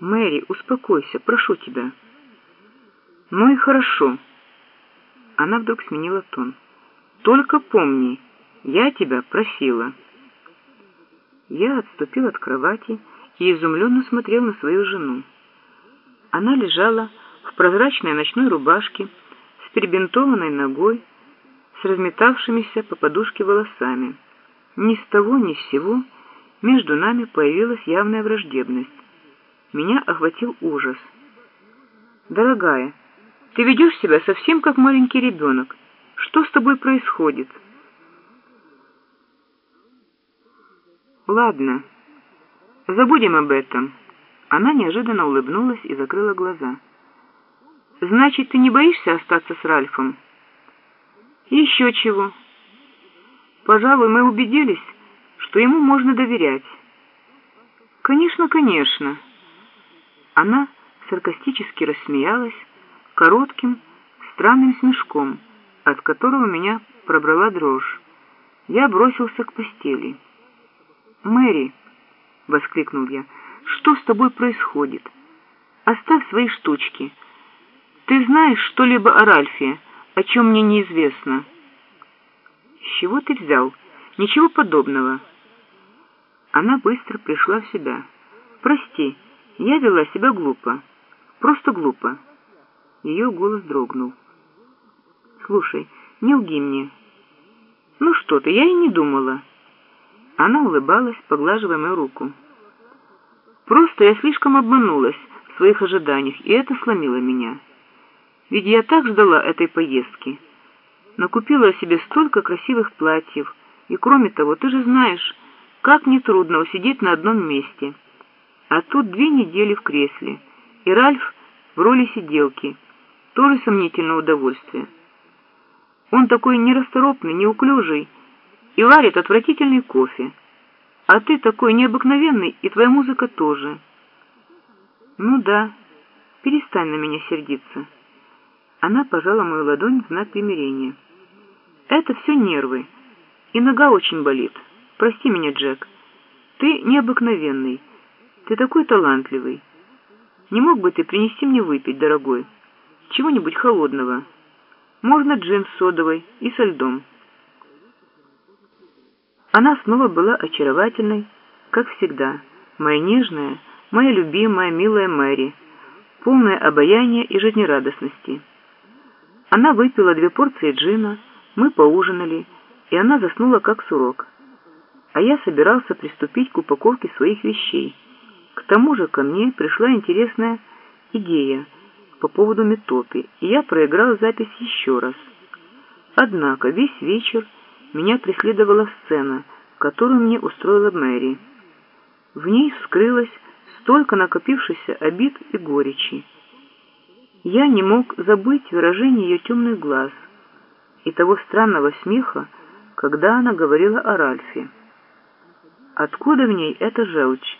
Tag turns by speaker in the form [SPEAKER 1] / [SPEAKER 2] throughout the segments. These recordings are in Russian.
[SPEAKER 1] Мэри, успокойся, прошу тебя. Ну и хорошо. Она вдруг сменила тон. Только помни, я тебя просила. Я отступил от кровати и изумленно смотрел на свою жену. Она лежала в прозрачной ночной рубашке с перебинтованной ногой, с разметавшимися по подушке волосами. Ни с того, ни с сего между нами появилась явная враждебность. Меня охватил ужас. «Дорогая, ты ведешь себя совсем как маленький ребенок. Что с тобой происходит?» «Ладно, забудем об этом». Она неожиданно улыбнулась и закрыла глаза. «Значит, ты не боишься остаться с Ральфом?» «Еще чего. Пожалуй, мы убедились, что ему можно доверять». «Конечно, конечно». Она саркастически рассмеялась коротким, странным смешком, от которого меня пробрала дрожь. Я бросился к постели. «Мэри!» — воскликнул я. «Что с тобой происходит? Оставь свои штучки. Ты знаешь что-либо о Ральфе, о чем мне неизвестно?» «С чего ты взял? Ничего подобного». Она быстро пришла в себя. «Прости, я вела себя глупо. Просто глупо». Ее голос дрогнул. «Слушай, не лги мне». «Ну что ты, я и не думала». Она улыбалась, поглаживая мою руку. «Просто я слишком обманулась в своих ожиданиях, и это сломило меня. Ведь я так ждала этой поездки. Накупила себе столько красивых платьев, и кроме того, ты же знаешь, как нетрудно усидеть на одном месте. А тут две недели в кресле, и Ральф в роли сиделки. Тоже сомнительное удовольствие. Он такой нерасторопный, неуклюжий, и варит отвратительный кофе. А ты такой необыкновенный, и твоя музыка тоже. Ну да, перестань на меня сердиться. Она пожала мою ладонь в знак примирения. Это все нервы, и нога очень болит. Прости меня, Джек. Ты необыкновенный, ты такой талантливый. Не мог бы ты принести мне выпить, дорогой? Чего-нибудь холодного. Можно джин содовой и со льдом. Она снова была очаровательной, как всегда, моя нежная, моя любимая, милая Мэри, полная обаяния и жизнерадостности. Она выпила две порции джина, мы поужинали, и она заснула как сурок. А я собирался приступить к упаковке своих вещей. Тому же ко мне пришла интересная идея по поводу метопи, и я проиграл запись еще раз. Однако весь вечер меня преследовала сцена, которую мне устроила Мэри. В ней вскрылось столько накопившихся обид и горечи. Я не мог забыть выражение ее темных глаз и того странного смеха, когда она говорила о Ральфе. Откуда в ней эта желчь?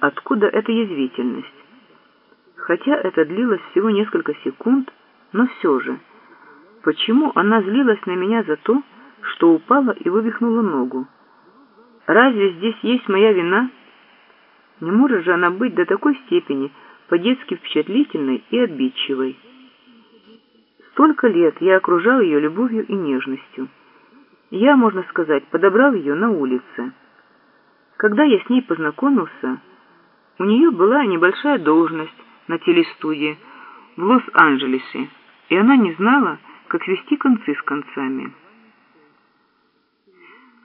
[SPEAKER 1] Откуда эта язвительность? Хотя это длилось всего несколько секунд, но все же, почему она злилась на меня за то, что упала и вывихнула ногу. Разве здесь есть моя вина? Не может же она быть до такой степени по-детски впечатлительной и обидчивой. Столько лет я окружал ее любовью и нежностью. Я, можно сказать, подобрал ее на улице. Когда я с ней познакомился, у нее была небольшая должность на телестудии в Лос-Анджелесе, и она не знала, как свести концы с концами.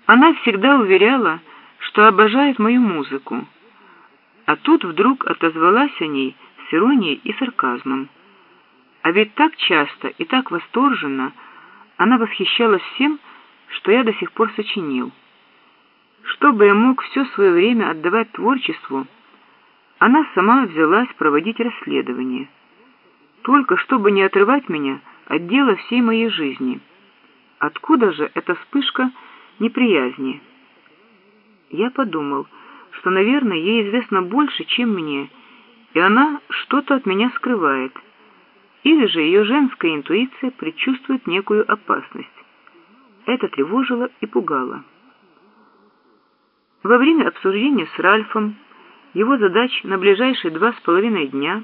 [SPEAKER 1] Она всегда уверяла, что обожает мою музыку, а тут вдруг отозвалась о ней с иронией и сарказмом. А ведь так часто и так восторженно она восхищалась всем, что я до сих пор сочинил. Чтобы я мог все свое время отдавать творчеству, она сама взялась проводить расследование, только чтобы не отрывать меня от дела всей моей жизни. Откуда же эта вспышка неприязни. Я подумал, что, наверное, ей известно больше, чем мне, и она что-то от меня скрывает. Или же ее женская интуиция предчувствует некую опасность. Это тревожило и пугало. Во время обсуждения с Ральфом Его задач на ближайшие два с половиной дня